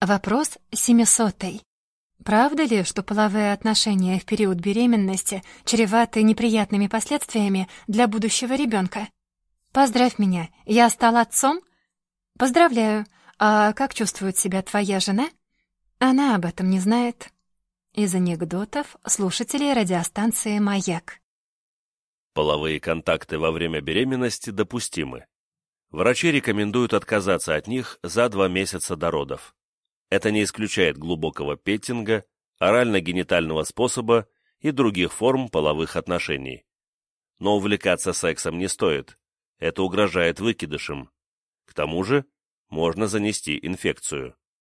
Вопрос семисотый. Правда ли, что половые отношения в период беременности чреваты неприятными последствиями для будущего ребенка? Поздравь меня, я стал отцом? Поздравляю. А как чувствует себя твоя жена? Она об этом не знает. Из анекдотов слушателей радиостанции «Маяк». Половые контакты во время беременности допустимы. Врачи рекомендуют отказаться от них за два месяца до родов. Это не исключает глубокого петтинга, орально-генитального способа и других форм половых отношений. Но увлекаться сексом не стоит. Это угрожает выкидышем. К тому же можно занести инфекцию.